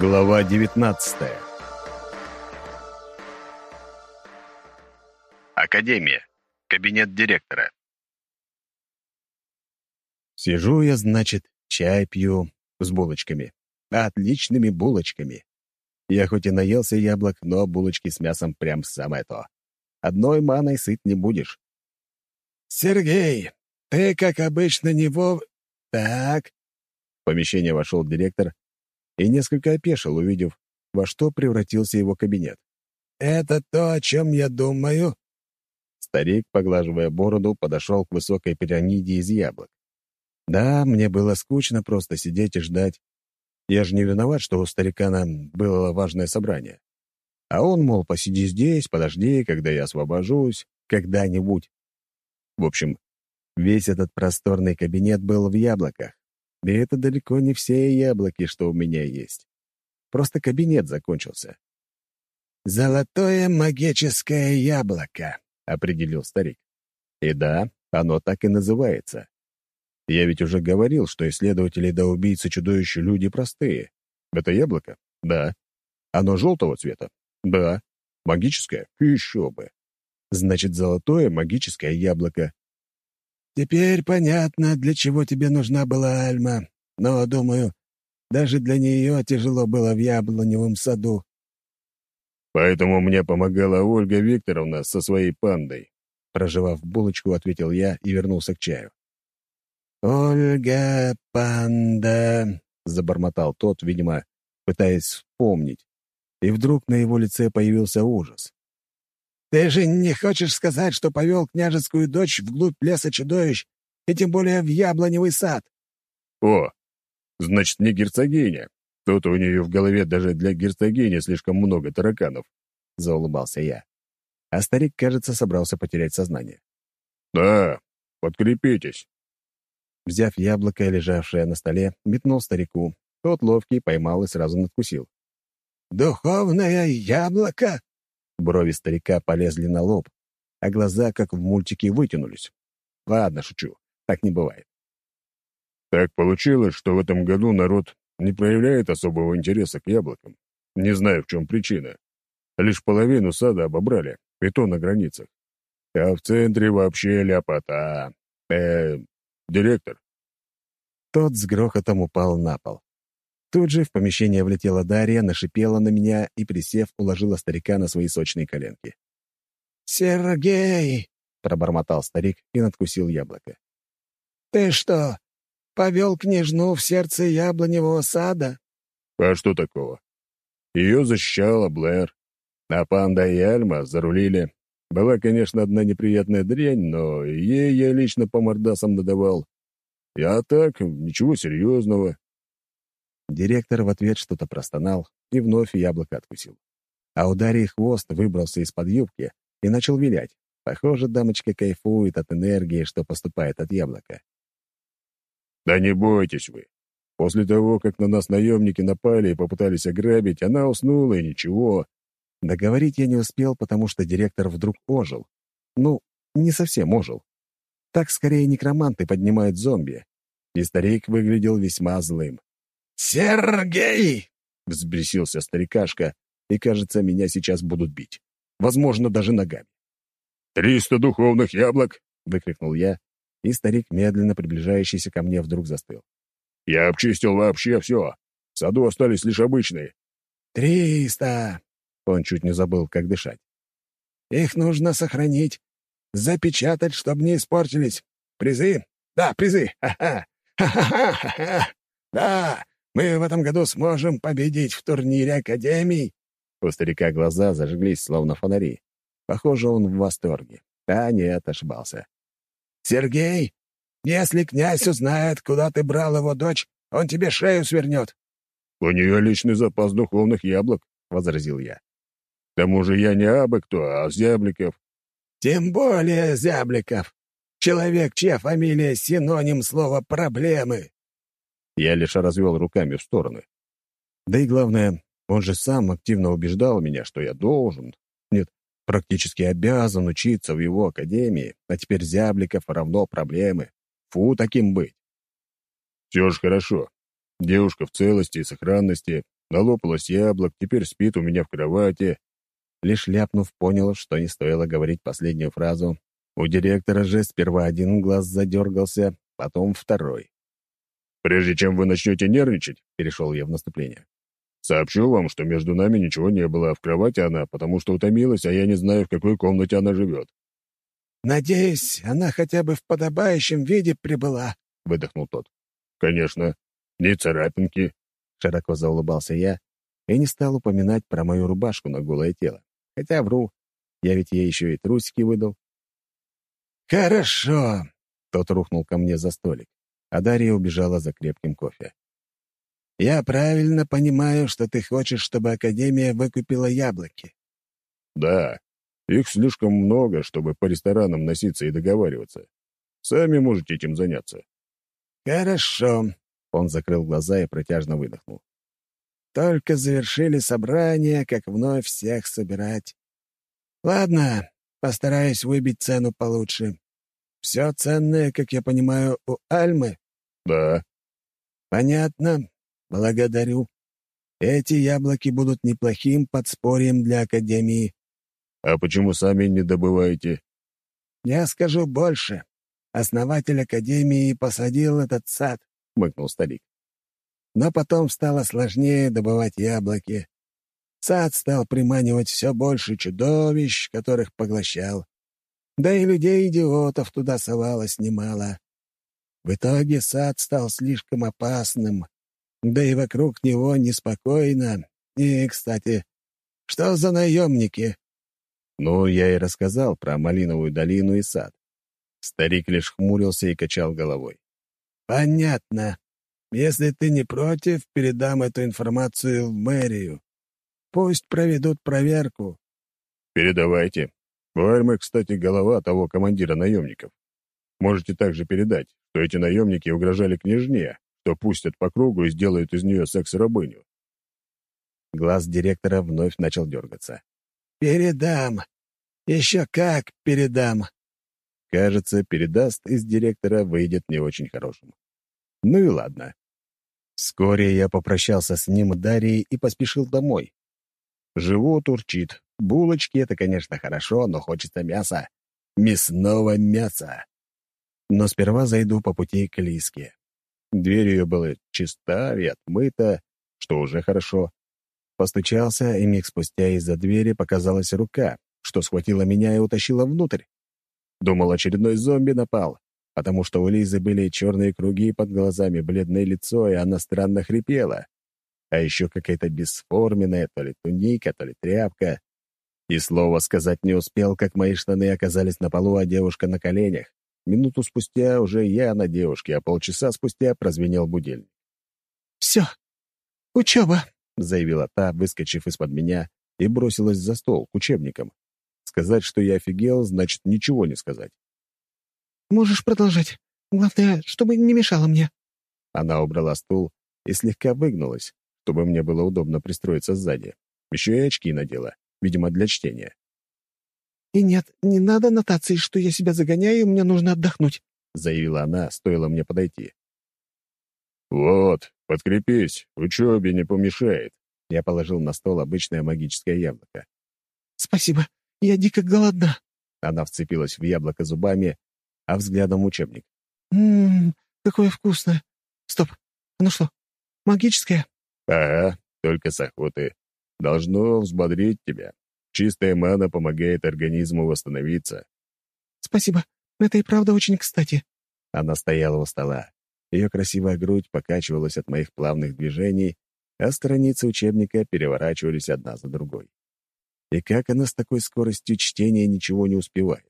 Глава 19 Академия. Кабинет директора. Сижу я, значит, чай пью с булочками. Отличными булочками. Я хоть и наелся яблок, но булочки с мясом прям самое то. Одной маной сыт не будешь. «Сергей, ты, как обычно, не вов...» «Так...» В помещение вошел директор и несколько опешил, увидев, во что превратился его кабинет. «Это то, о чем я думаю?» Старик, поглаживая бороду, подошел к высокой пирамиде из яблок. Да, мне было скучно просто сидеть и ждать. Я же не виноват, что у старика нам было важное собрание. А он, мол, посиди здесь, подожди, когда я освобожусь, когда-нибудь. В общем, весь этот просторный кабинет был в яблоках. И это далеко не все яблоки, что у меня есть. Просто кабинет закончился. «Золотое магическое яблоко», — определил старик. И да, оно так и называется. Я ведь уже говорил, что исследователи до убийцы чудовища люди простые. Это яблоко? Да. Оно желтого цвета? Да. Магическое? Еще бы. Значит, золотое магическое яблоко. Теперь понятно, для чего тебе нужна была Альма. Но, думаю, даже для нее тяжело было в яблоневом саду. Поэтому мне помогала Ольга Викторовна со своей пандой. Проживав булочку, ответил я и вернулся к чаю. «Ольга, панда», — забормотал тот, видимо, пытаясь вспомнить. И вдруг на его лице появился ужас. «Ты же не хочешь сказать, что повел княжескую дочь вглубь леса чудовищ, и тем более в яблоневый сад?» «О, значит, не герцогиня. Тут у нее в голове даже для герцогини слишком много тараканов», — заулыбался я. А старик, кажется, собрался потерять сознание. «Да, подкрепитесь», Взяв яблоко, лежавшее на столе, метнул старику. Тот ловкий поймал и сразу надкусил. «Духовное яблоко?» Брови старика полезли на лоб, а глаза, как в мультике, вытянулись. Ладно, шучу, так не бывает. Так получилось, что в этом году народ не проявляет особого интереса к яблокам. Не знаю, в чем причина. Лишь половину сада обобрали, и то на границах. А в центре вообще ляпота. Э, Директор». Тот с грохотом упал на пол. Тут же в помещение влетела Дарья, нашипела на меня и, присев, уложила старика на свои сочные коленки. «Сергей!» — пробормотал старик и надкусил яблоко. «Ты что, повел княжну в сердце яблоневого сада?» «А что такого? Ее защищала Блэр, а панда и Альма зарулили была, конечно, одна неприятная дрянь, но ей я лично по мордасам надавал. Я так, ничего серьезного. Директор в ответ что-то простонал и вновь яблоко откусил. А у Дарьи хвост выбрался из-под юбки и начал вилять. Похоже, дамочка кайфует от энергии, что поступает от яблока. «Да не бойтесь вы. После того, как на нас наемники напали и попытались ограбить, она уснула, и ничего. Договорить я не успел, потому что директор вдруг ожил. Ну, не совсем ожил. Так скорее некроманты поднимают зомби. И старик выглядел весьма злым. «Сергей!» — взбесился старикашка, и, кажется, меня сейчас будут бить. Возможно, даже ногами. «Триста духовных яблок!» — выкрикнул я, и старик, медленно приближающийся ко мне, вдруг застыл. «Я обчистил вообще все. В саду остались лишь обычные». «Триста!» Он чуть не забыл, как дышать. «Их нужно сохранить, запечатать, чтобы не испортились. Призы? Да, призы! Ха-ха! Ха-ха-ха! Да, мы в этом году сможем победить в турнире Академий!» У старика глаза зажглись, словно фонари. Похоже, он в восторге. А нет, ошибался. «Сергей, если князь узнает, куда ты брал его дочь, он тебе шею свернет». «У нее личный запас духовных яблок», — возразил я. К тому же я не абы кто, а Зябликов. Тем более Зябликов. Человек, чья фамилия — синоним слова «проблемы». Я лишь развел руками в стороны. Да и главное, он же сам активно убеждал меня, что я должен, нет, практически обязан учиться в его академии, а теперь Зябликов равно проблемы. Фу, таким быть. Все же хорошо. Девушка в целости и сохранности, налопалась яблок, теперь спит у меня в кровати». Лишь ляпнув, понял, что не стоило говорить последнюю фразу. У директора же сперва один глаз задергался, потом второй. «Прежде чем вы начнете нервничать», — перешел я в наступление, «сообщу вам, что между нами ничего не было, в кровати она, потому что утомилась, а я не знаю, в какой комнате она живет». «Надеюсь, она хотя бы в подобающем виде прибыла», — выдохнул тот. «Конечно. Не царапинки», — широко заулыбался я и не стал упоминать про мою рубашку на голое тело. Хотя вру, я ведь ей еще и трусики выдал. «Хорошо», — тот рухнул ко мне за столик, а Дарья убежала за крепким кофе. «Я правильно понимаю, что ты хочешь, чтобы Академия выкупила яблоки?» «Да. Их слишком много, чтобы по ресторанам носиться и договариваться. Сами можете этим заняться». «Хорошо», — он закрыл глаза и протяжно выдохнул. «Только завершили собрание, как вновь всех собирать. Ладно, постараюсь выбить цену получше. Все ценное, как я понимаю, у Альмы?» «Да». «Понятно. Благодарю. Эти яблоки будут неплохим подспорьем для Академии». «А почему сами не добываете?» «Я скажу больше. Основатель Академии посадил этот сад», — хмыкнул старик. «Но потом стало сложнее добывать яблоки. Сад стал приманивать все больше чудовищ, которых поглощал. Да и людей-идиотов туда совалось немало. В итоге сад стал слишком опасным, да и вокруг него неспокойно. И, кстати, что за наемники?» Ну, я и рассказал про Малиновую долину и сад. Старик лишь хмурился и качал головой. «Понятно. Если ты не против, передам эту информацию в мэрию. Пусть проведут проверку». «Передавайте. У кстати, голова того командира наемников. Можете также передать, что эти наемники угрожали княжне, что пустят по кругу и сделают из нее секс-рабыню». Глаз директора вновь начал дергаться. «Передам. Еще как передам. Кажется, передаст из директора выйдет не очень хорошим. Ну и ладно. Вскоре я попрощался с ним Дарьей и поспешил домой. Живот урчит. Булочки — это, конечно, хорошо, но хочется мяса. Мясного мяса. Но сперва зайду по пути к Лиске. Дверь ее была чиста и отмыта, что уже хорошо. Постучался, и миг спустя из-за двери показалась рука, что схватила меня и утащила внутрь. Думал, очередной зомби напал, потому что у Лизы были черные круги под глазами, бледное лицо, и она странно хрипела. А еще какая-то бесформенная, то ли туника, то ли тряпка. И слова сказать не успел, как мои штаны оказались на полу, а девушка на коленях. Минуту спустя уже я на девушке, а полчаса спустя прозвенел будильник. «Все, учеба», — заявила та, выскочив из-под меня, и бросилась за стол к учебникам. Сказать, что я офигел, значит ничего не сказать. «Можешь продолжать. Главное, чтобы не мешало мне». Она убрала стул и слегка выгнулась, чтобы мне было удобно пристроиться сзади. Еще и очки надела, видимо, для чтения. «И нет, не надо нотации, что я себя загоняю, мне нужно отдохнуть», — заявила она, стоило мне подойти. «Вот, подкрепись, учебе не помешает». Я положил на стол обычное магическое яблоко. «Спасибо. Я дико голодна». Она вцепилась в яблоко зубами, а взглядом учебник. «Ммм, какое вкусное. Стоп, ну что, магическое?» «Ага, только с охоты. Должно взбодрить тебя. Чистая мана помогает организму восстановиться». «Спасибо, это и правда очень кстати». Она стояла у стола. Ее красивая грудь покачивалась от моих плавных движений, а страницы учебника переворачивались одна за другой. И как она с такой скоростью чтения ничего не успевает?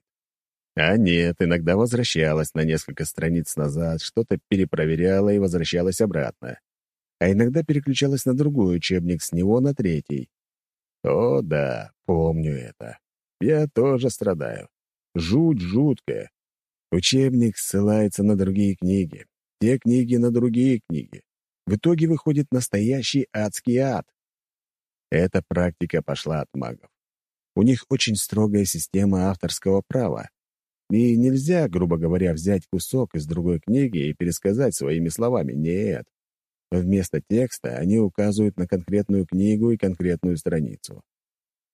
А нет, иногда возвращалась на несколько страниц назад, что-то перепроверяла и возвращалась обратно. А иногда переключалась на другой учебник, с него на третий. О, да, помню это. Я тоже страдаю. Жуть жуткая. Учебник ссылается на другие книги. Те книги на другие книги. В итоге выходит настоящий адский ад. Эта практика пошла от магов. У них очень строгая система авторского права. И нельзя, грубо говоря, взять кусок из другой книги и пересказать своими словами. Нет. Вместо текста они указывают на конкретную книгу и конкретную страницу.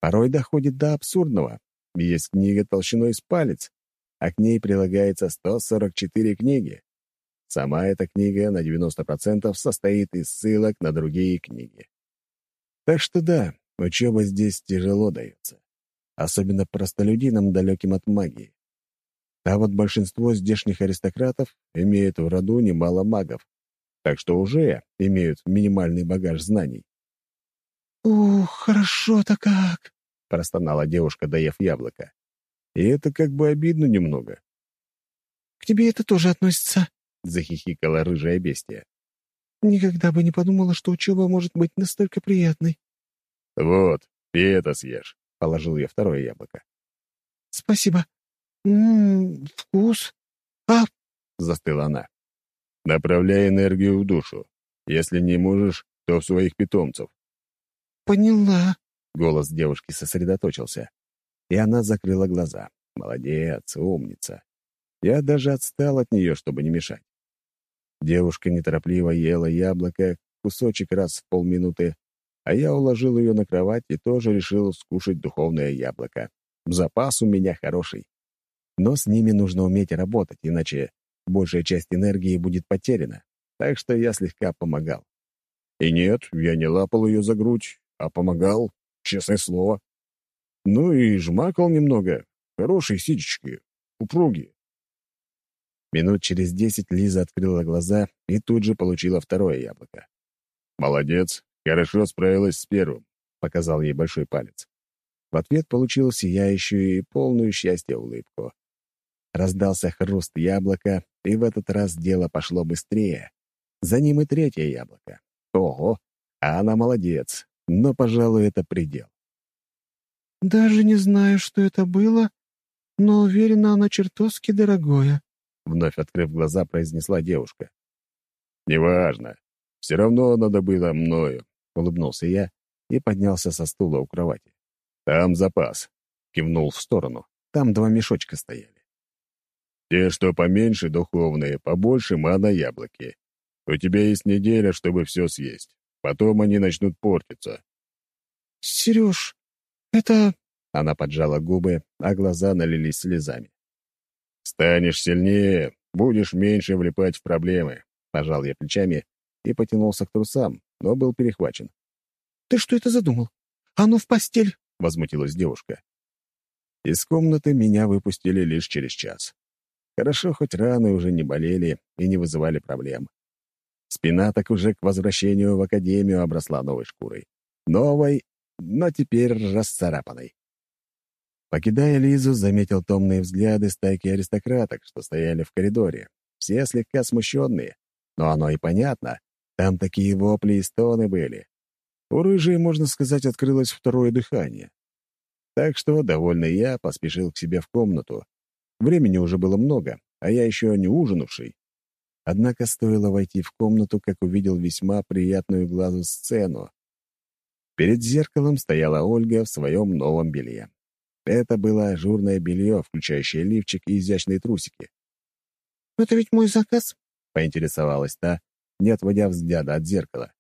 Порой доходит до абсурдного. Есть книга толщиной с палец, а к ней прилагается 144 книги. Сама эта книга на 90% состоит из ссылок на другие книги. Так что да, учеба здесь тяжело дается. Особенно простолюдинам, далеким от магии. А вот большинство здешних аристократов имеют в роду немало магов, так что уже имеют минимальный багаж знаний. «Ух, хорошо-то как!» — простонала девушка, доев яблоко. И это как бы обидно немного. «К тебе это тоже относится?» — захихикала рыжая бестия. «Никогда бы не подумала, что учеба может быть настолько приятной». «Вот, и это съешь», — положил я второе яблоко. «Спасибо. Ммм, вкус. А...» — застыла она. «Направляй энергию в душу. Если не можешь, то в своих питомцев». «Поняла», — голос девушки сосредоточился. И она закрыла глаза. «Молодец, умница. Я даже отстал от нее, чтобы не мешать. Девушка неторопливо ела яблоко, кусочек раз в полминуты, а я уложил ее на кровать и тоже решил скушать духовное яблоко. Запас у меня хороший. Но с ними нужно уметь работать, иначе большая часть энергии будет потеряна. Так что я слегка помогал. И нет, я не лапал ее за грудь, а помогал, честное слово. Ну и жмакал немного. Хорошие сидечки, упругие. Минут через десять Лиза открыла глаза и тут же получила второе яблоко. «Молодец, хорошо справилась с первым», — показал ей большой палец. В ответ получил сияющую и полную счастья улыбку. Раздался хруст яблока, и в этот раз дело пошло быстрее. За ним и третье яблоко. Ого, а она молодец, но, пожалуй, это предел. «Даже не знаю, что это было, но уверена, оно чертовски дорогое», Вновь открыв глаза, произнесла девушка. «Неважно. Все равно надо было мною», — улыбнулся я и поднялся со стула у кровати. «Там запас», — кивнул в сторону. Там два мешочка стояли. «Те, что поменьше, духовные, побольше мана яблоки. У тебя есть неделя, чтобы все съесть. Потом они начнут портиться». «Сереж, это...» Она поджала губы, а глаза налились слезами. «Станешь сильнее, будешь меньше влипать в проблемы», — пожал я плечами и потянулся к трусам, но был перехвачен. «Ты что это задумал? А ну в постель!» — возмутилась девушка. Из комнаты меня выпустили лишь через час. Хорошо, хоть раны уже не болели и не вызывали проблем. Спина так уже к возвращению в академию обросла новой шкурой. Новой, но теперь расцарапанной. Покидая Лизу, заметил томные взгляды стайки аристократок, что стояли в коридоре. Все слегка смущенные. Но оно и понятно. Там такие вопли и стоны были. У рыжей, можно сказать, открылось второе дыхание. Так что, довольный я, поспешил к себе в комнату. Времени уже было много, а я еще не ужинавший. Однако стоило войти в комнату, как увидел весьма приятную глазу сцену. Перед зеркалом стояла Ольга в своем новом белье. Это было ажурное белье, включающее лифчик и изящные трусики. «Это ведь мой заказ?» — поинтересовалась та, не отводя взгляда от зеркала.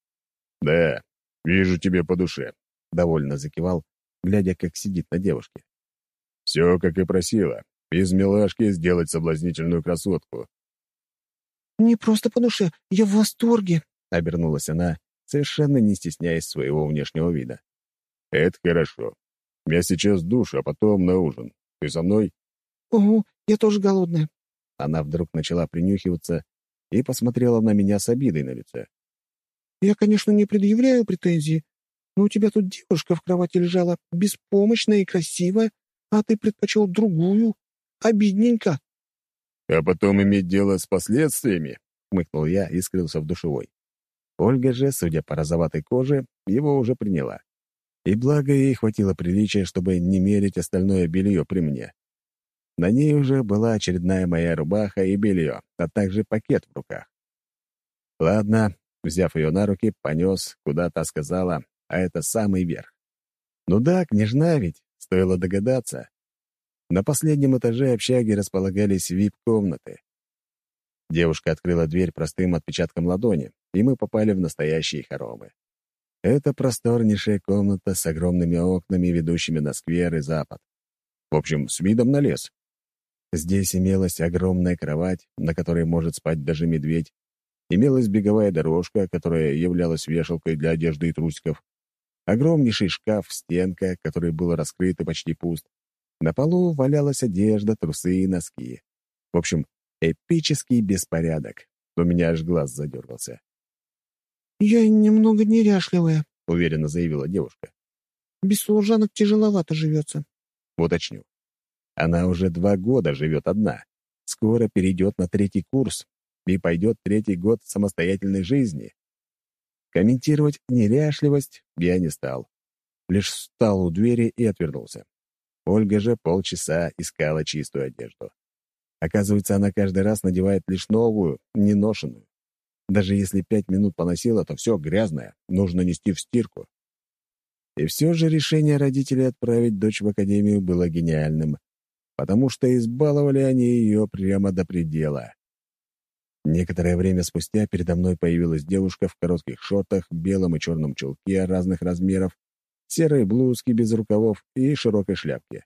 «Да, вижу тебе по душе», — довольно закивал, глядя, как сидит на девушке. «Все, как и просила. Из милашки сделать соблазнительную красотку». «Не просто по душе, я в восторге», — обернулась она, совершенно не стесняясь своего внешнего вида. «Это хорошо. Я сейчас душ, а потом на ужин. Ты со мной?» «Угу, я тоже голодная». Она вдруг начала принюхиваться и посмотрела на меня с обидой на лице. «Я, конечно, не предъявляю претензии, но у тебя тут девушка в кровати лежала, беспомощная и красивая, а ты предпочел другую. Обидненько». «А потом иметь дело с последствиями?» — хмыкнул я и скрылся в душевой. Ольга же, судя по розоватой коже, его уже приняла. И благо ей хватило приличия, чтобы не мерить остальное белье при мне. На ней уже была очередная моя рубаха и белье, а также пакет в руках. Ладно, взяв ее на руки, понес, куда та сказала, а это самый верх. Ну да, княжна ведь, стоило догадаться. На последнем этаже общаги располагались вип-комнаты. Девушка открыла дверь простым отпечатком ладони, и мы попали в настоящие хоромы. Это просторнейшая комната с огромными окнами, ведущими на сквер и запад. В общем, с видом на лес. Здесь имелась огромная кровать, на которой может спать даже медведь. Имелась беговая дорожка, которая являлась вешалкой для одежды и трусиков. Огромнейший шкаф-стенка, который был раскрыт и почти пуст. На полу валялась одежда, трусы и носки. В общем, эпический беспорядок. У меня аж глаз задергался. «Я немного неряшливая», — уверенно заявила девушка. «Без служанок тяжеловато живется». Уточню. Она уже два года живет одна. Скоро перейдет на третий курс и пойдет третий год самостоятельной жизни. Комментировать неряшливость я не стал. Лишь встал у двери и отвернулся. Ольга же полчаса искала чистую одежду. Оказывается, она каждый раз надевает лишь новую, неношенную. Даже если пять минут поносила, то все грязное, нужно нести в стирку. И все же решение родителей отправить дочь в академию было гениальным, потому что избаловали они ее прямо до предела. Некоторое время спустя передо мной появилась девушка в коротких шортах, белом и черном чулке разных размеров, серой блузке без рукавов и широкой шляпке.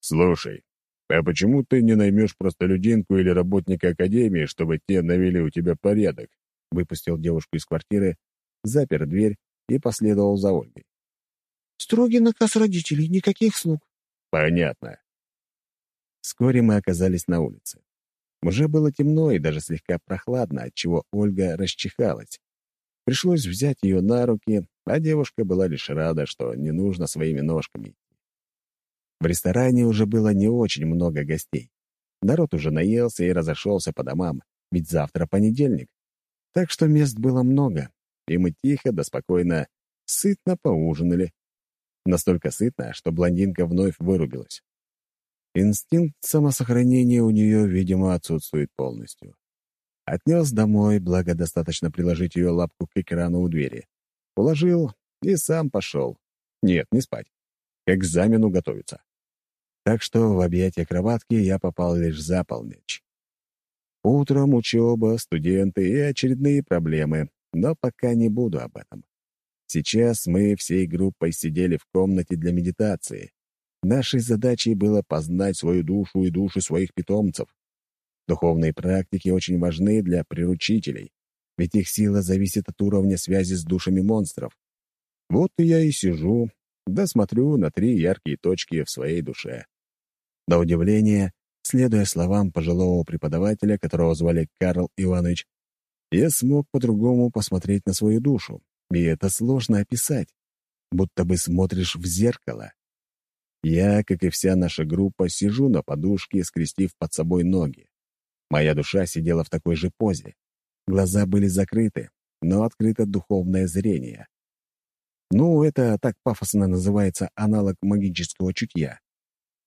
«Слушай, а почему ты не наймешь простолюдинку или работника академии, чтобы те навели у тебя порядок?» Выпустил девушку из квартиры, запер дверь и последовал за Ольгой. «Строгий наказ родителей, никаких слуг». «Понятно». Вскоре мы оказались на улице. Уже было темно и даже слегка прохладно, отчего Ольга расчихалась. Пришлось взять ее на руки, а девушка была лишь рада, что не нужно своими ножками в ресторане уже было не очень много гостей. Народ уже наелся и разошелся по домам, ведь завтра понедельник. Так что мест было много, и мы тихо да спокойно, сытно поужинали. Настолько сытно, что блондинка вновь вырубилась. Инстинкт самосохранения у нее, видимо, отсутствует полностью. Отнес домой, благо достаточно приложить ее лапку к экрану у двери. Уложил и сам пошел. Нет, не спать. К экзамену готовиться так что в объятия кроватки я попал лишь за полночь. Утром учеба, студенты и очередные проблемы, но пока не буду об этом. Сейчас мы всей группой сидели в комнате для медитации. Нашей задачей было познать свою душу и души своих питомцев. Духовные практики очень важны для приручителей, ведь их сила зависит от уровня связи с душами монстров. Вот и я и сижу, да смотрю на три яркие точки в своей душе. До удивления, следуя словам пожилого преподавателя, которого звали Карл Иванович, я смог по-другому посмотреть на свою душу, и это сложно описать, будто бы смотришь в зеркало. Я, как и вся наша группа, сижу на подушке, скрестив под собой ноги. Моя душа сидела в такой же позе. Глаза были закрыты, но открыто духовное зрение. Ну, это так пафосно называется аналог магического чутья.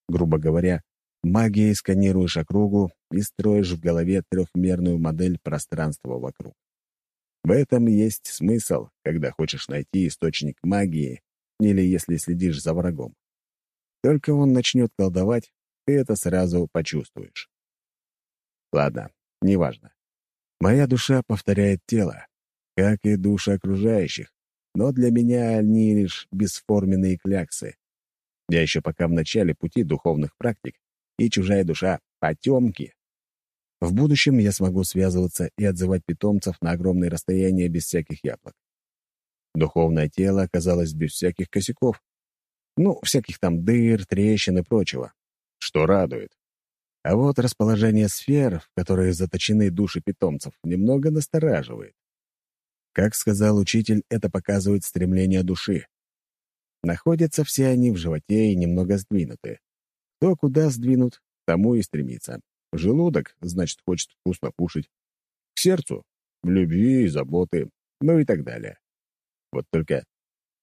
Грубо говоря, магией сканируешь округу и строишь в голове трехмерную модель пространства вокруг. В этом есть смысл, когда хочешь найти источник магии или если следишь за врагом. Только он начнет колдовать, ты это сразу почувствуешь. Ладно, неважно. Моя душа повторяет тело, как и души окружающих, но для меня они лишь бесформенные кляксы. Я еще пока в начале пути духовных практик, и чужая душа — потемки. В будущем я смогу связываться и отзывать питомцев на огромные расстояния без всяких яблок. Духовное тело оказалось без всяких косяков. Ну, всяких там дыр, трещин и прочего. Что радует. А вот расположение сфер, в которые заточены души питомцев, немного настораживает. Как сказал учитель, это показывает стремление души. Находятся все они в животе и немного сдвинуты. Кто куда сдвинут, тому и стремится. Желудок, значит, хочет вкусно кушать. К сердцу — любви и заботы, ну и так далее. Вот только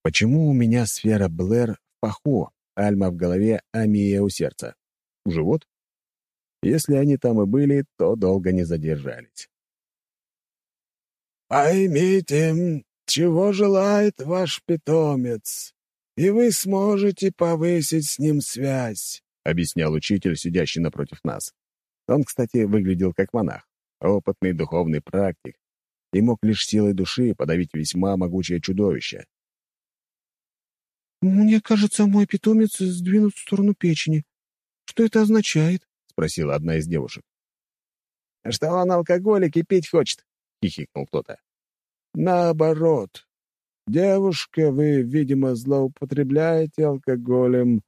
почему у меня сфера Блэр в паху, Альма в голове, а Мия у сердца? Живот? Если они там и были, то долго не задержались. «Поймите, чего желает ваш питомец?» и вы сможете повысить с ним связь», — объяснял учитель, сидящий напротив нас. Он, кстати, выглядел как монах, опытный духовный практик, и мог лишь силой души подавить весьма могучее чудовище. «Мне кажется, мой питомец сдвинут в сторону печени. Что это означает?» — спросила одна из девушек. «Что он алкоголик и пить хочет», — хихикнул кто-то. «Наоборот. Девушка, вы, видимо, злоупотребляете алкоголем,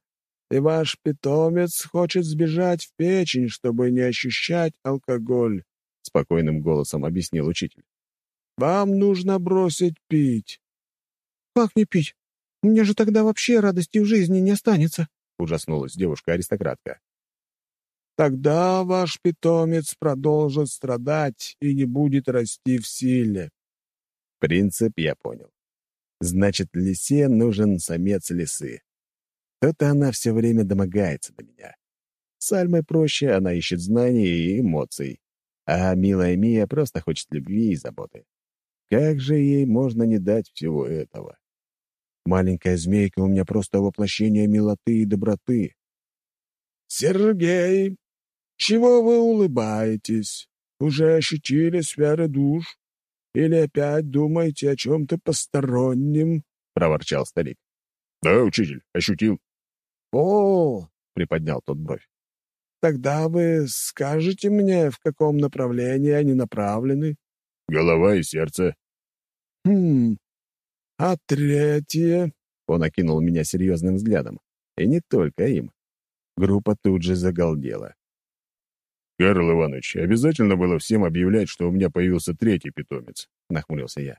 и ваш питомец хочет сбежать в печень, чтобы не ощущать алкоголь», — спокойным голосом объяснил учитель. «Вам нужно бросить пить». «Как не пить? Мне же тогда вообще радости в жизни не останется», — ужаснулась девушка-аристократка. «Тогда ваш питомец продолжит страдать и не будет расти в силе». Принцип я понял. Значит, лисе нужен самец лисы. То-то она все время домогается до меня. С Альмой проще, она ищет знаний и эмоций. А милая Мия просто хочет любви и заботы. Как же ей можно не дать всего этого? Маленькая змейка у меня просто воплощение милоты и доброты. «Сергей, чего вы улыбаетесь? Уже ощутили сферы душ? Или опять думаете о чем-то постороннем?» — проворчал старик. «Да, учитель, ощутил». «О!» — приподнял тот бровь. «Тогда вы скажете мне, в каком направлении они направлены?» «Голова и сердце». «Хм, а третье?» Он окинул меня серьезным взглядом. И не только им. Группа тут же загалдела. «Карл Иванович, обязательно было всем объявлять, что у меня появился третий питомец», — нахмурился я.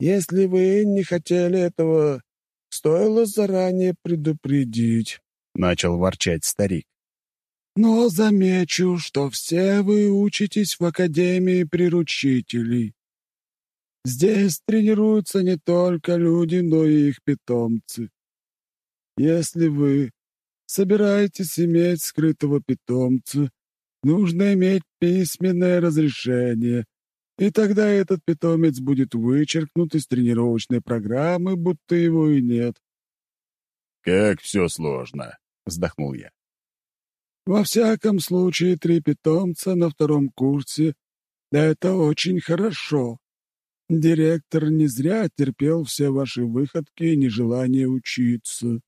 «Если вы не хотели этого, стоило заранее предупредить», — начал ворчать старик. «Но замечу, что все вы учитесь в Академии приручителей. Здесь тренируются не только люди, но и их питомцы. Если вы собираетесь иметь скрытого питомца, нужно иметь письменное разрешение, и тогда этот питомец будет вычеркнут из тренировочной программы, будто его и нет. «Как все сложно!» — вздохнул я. «Во всяком случае, три питомца на втором курсе — это очень хорошо. Директор не зря терпел все ваши выходки и нежелание учиться».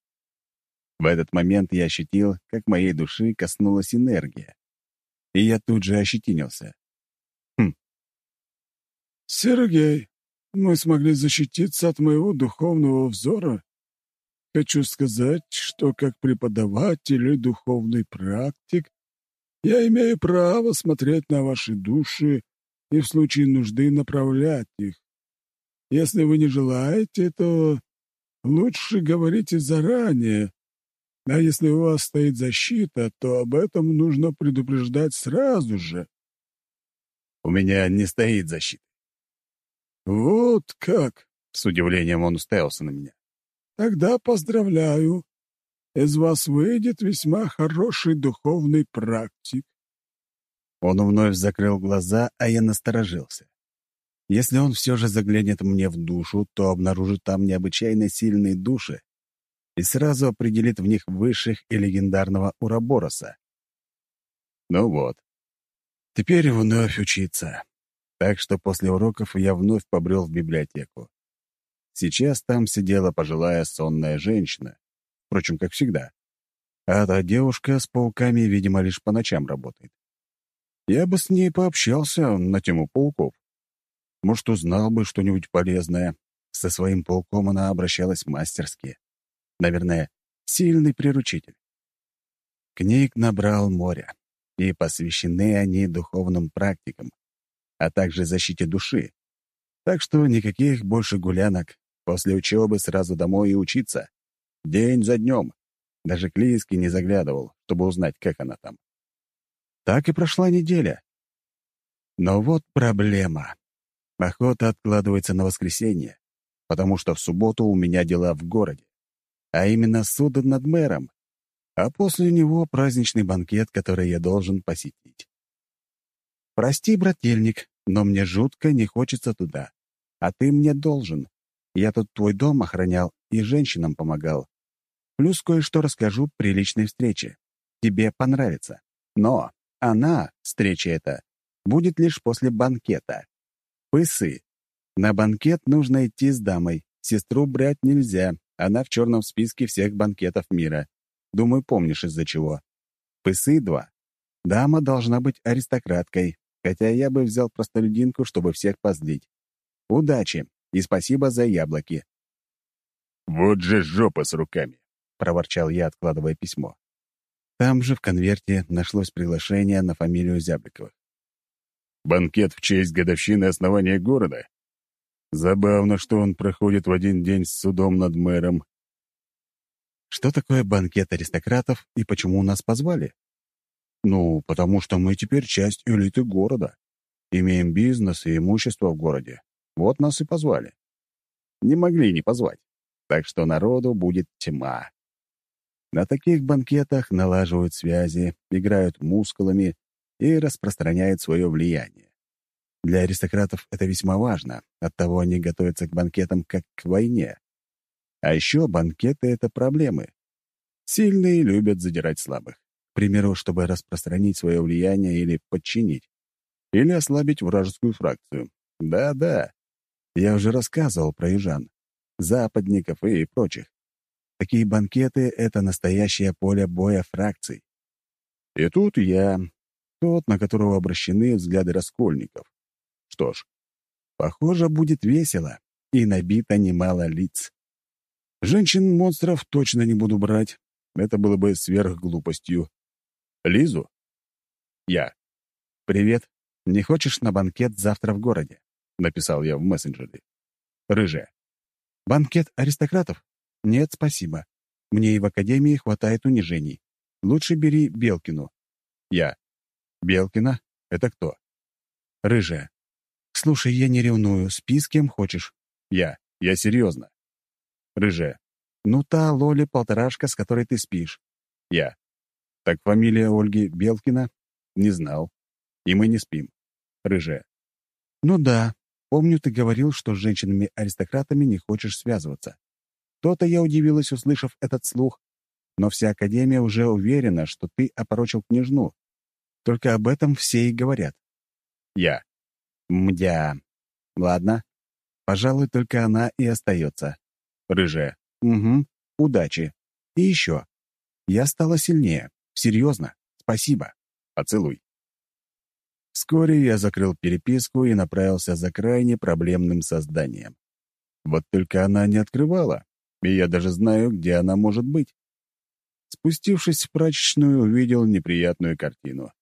В этот момент я ощутил, как моей души коснулась энергия. И я тут же ощетинился. Хм. «Сергей, мы смогли защититься от моего духовного взора. Хочу сказать, что как преподаватель и духовный практик я имею право смотреть на ваши души и в случае нужды направлять их. Если вы не желаете, то лучше говорите заранее. А если у вас стоит защита, то об этом нужно предупреждать сразу же. У меня не стоит защита. Вот как? С удивлением он уставился на меня. Тогда поздравляю. Из вас выйдет весьма хороший духовный практик. Он вновь закрыл глаза, а я насторожился. Если он все же заглянет мне в душу, то обнаружит там необычайно сильные души и сразу определит в них высших и легендарного Урабороса. Ну вот. Теперь вновь учиться. Так что после уроков я вновь побрел в библиотеку. Сейчас там сидела пожилая сонная женщина. Впрочем, как всегда. А та девушка с пауками, видимо, лишь по ночам работает. Я бы с ней пообщался на тему пауков. Может, узнал бы что-нибудь полезное. Со своим пауком она обращалась мастерски. Наверное, сильный приручитель. Книг набрал море, и посвящены они духовным практикам, а также защите души. Так что никаких больше гулянок. После учебы сразу домой и учиться. День за днем. Даже к Лиске не заглядывал, чтобы узнать, как она там. Так и прошла неделя. Но вот проблема. Охота откладывается на воскресенье, потому что в субботу у меня дела в городе, а именно суд над мэром, а после него праздничный банкет, который я должен посетить. Прости, брательник, но мне жутко не хочется туда, а ты мне должен. Я тут твой дом охранял и женщинам помогал. Плюс кое-что расскажу при личной встрече. Тебе понравится. Но она, встреча эта, будет лишь после банкета. Пысы. На банкет нужно идти с дамой. Сестру брать нельзя. Она в черном списке всех банкетов мира. Думаю, помнишь из-за чего. Пысы два. Дама должна быть аристократкой, хотя я бы взял простолюдинку, чтобы всех позлить. Удачи и спасибо за яблоки. «Вот же жопа с руками!» — проворчал я, откладывая письмо. Там же в конверте нашлось приглашение на фамилию Зябликовых. «Банкет в честь годовщины основания города? Забавно, что он проходит в один день с судом над мэром. Что такое банкет аристократов и почему нас позвали? Ну, потому что мы теперь часть элиты города. Имеем бизнес и имущество в городе. Вот нас и позвали. Не могли не позвать. Так что народу будет тьма. На таких банкетах налаживают связи, играют мускулами и распространяют свое влияние. Для аристократов это весьма важно, оттого они готовятся к банкетам как к войне. А еще банкеты — это проблемы. Сильные любят задирать слабых примеру, чтобы распространить свое влияние или подчинить, или ослабить вражескую фракцию. Да-да, я уже рассказывал про южан, западников и прочих. Такие банкеты — это настоящее поле боя фракций. И тут я, тот, на которого обращены взгляды раскольников. Что ж, похоже, будет весело, и набито немало лиц. Женщин-монстров точно не буду брать, это было бы сверхглупостью. Лизу? Я. «Привет. Не хочешь на банкет завтра в городе?» — написал я в мессенджере. Рыжая. «Банкет аристократов? Нет, спасибо. Мне и в академии хватает унижений. Лучше бери Белкину». Я. «Белкина? Это кто?» Рыжая. «Слушай, я не ревную. Спи с кем хочешь». Я. «Я серьезно». Рыжая. «Ну, та Лоли-полторашка, с которой ты спишь». Я. Так фамилия Ольги Белкина? Не знал. И мы не спим. Рыжая. Ну да. Помню, ты говорил, что с женщинами-аристократами не хочешь связываться. То-то я удивилась, услышав этот слух. Но вся Академия уже уверена, что ты опорочил княжну. Только об этом все и говорят. Я. Мдя. Ладно. Пожалуй, только она и остается. Рыжая. Угу. Удачи. И еще. Я стала сильнее. Серьезно? Спасибо. Поцелуй. Вскоре я закрыл переписку и направился за крайне проблемным созданием. Вот только она не открывала, и я даже знаю, где она может быть. Спустившись в прачечную, увидел неприятную картину.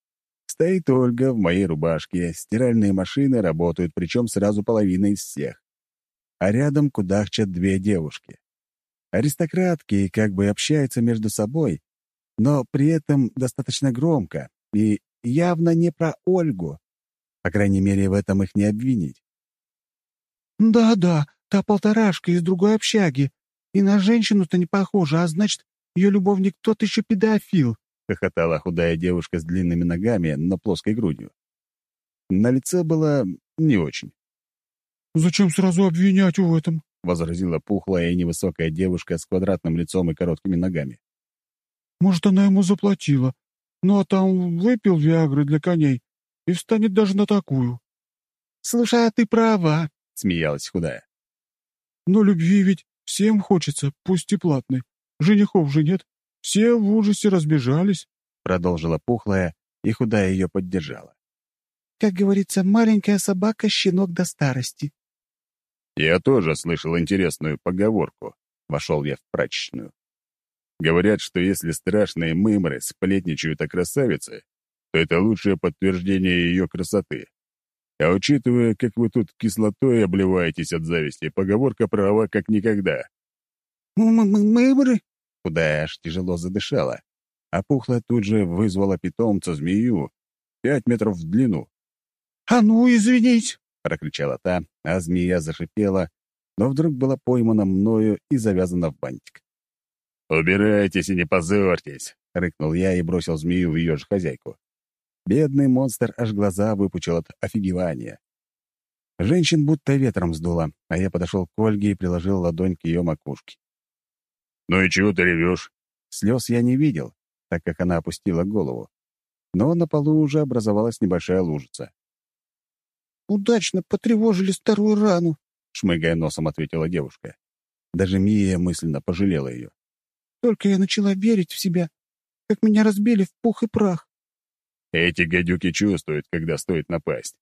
Стоит Ольга в моей рубашке, стиральные машины работают, причем сразу половина из всех. А рядом кудахчат две девушки. Аристократки и как бы общаются между собой, но при этом достаточно громко и явно не про Ольгу. По крайней мере, в этом их не обвинить. «Да-да, та полторашка из другой общаги. И на женщину-то не похожа, а значит, ее любовник тот еще педофил», — хохотала худая девушка с длинными ногами, но плоской грудью. На лице было не очень. «Зачем сразу обвинять в этом?» — возразила пухлая и невысокая девушка с квадратным лицом и короткими ногами. Может, она ему заплатила. Ну, а там выпил Виагры для коней и встанет даже на такую. «Слушай, а ты права», — смеялась худая. «Но любви ведь всем хочется, пусть и платной. Женихов же нет. Все в ужасе разбежались», — продолжила пухлая, и худая ее поддержала. «Как говорится, маленькая собака — щенок до старости». «Я тоже слышал интересную поговорку», — вошел я в прачечную. Говорят, что если страшные мымры сплетничают о красавице, то это лучшее подтверждение ее красоты. А учитывая, как вы тут кислотой обливаетесь от зависти, поговорка права как никогда. «Мымры?» Худая аж тяжело задышала, а пухла тут же вызвала питомца-змею, пять метров в длину. «А ну, извинись!» — прокричала та, а змея зашипела, но вдруг была поймана мною и завязана в бантик. «Убирайтесь и не позорьтесь!» — рыкнул я и бросил змею в ее же хозяйку. Бедный монстр аж глаза выпучил от офигевания. Женщин будто ветром сдуло, а я подошел к Ольге и приложил ладонь к ее макушке. «Ну и чего ты ревешь?» Слез я не видел, так как она опустила голову. Но на полу уже образовалась небольшая лужица. «Удачно потревожили старую рану», — шмыгая носом ответила девушка. Даже Мия мысленно пожалела ее. «Только я начала верить в себя, как меня разбили в пух и прах». Эти гадюки чувствуют, когда стоит напасть.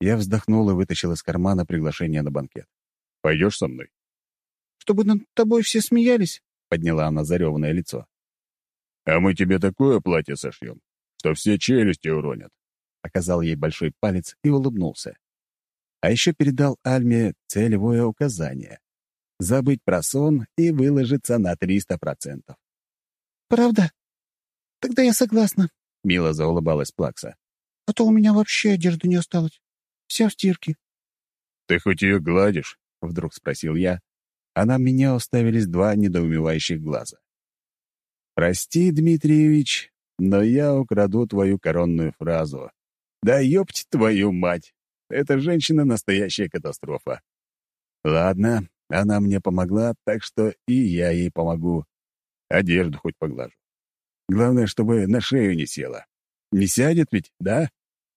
Я вздохнул и вытащил из кармана приглашение на банкет. «Пойдешь со мной?» «Чтобы над тобой все смеялись?» — подняла она зареванное лицо. «А мы тебе такое платье сошьем, что все челюсти уронят». Оказал ей большой палец и улыбнулся. А еще передал Альме целевое указание — забыть про сон и выложиться на 300%. «Правда? Тогда я согласна», — мило заулыбалась Плакса. «А то у меня вообще одежды не осталось. Вся в стирке». «Ты хоть ее гладишь?» — вдруг спросил я, а на меня уставились два недоумевающих глаза. «Прости, Дмитриевич, но я украду твою коронную фразу. Да ёпть твою мать! Эта женщина — настоящая катастрофа. Ладно, она мне помогла, так что и я ей помогу. Одежду хоть поглажу. Главное, чтобы на шею не села. Не сядет ведь, да?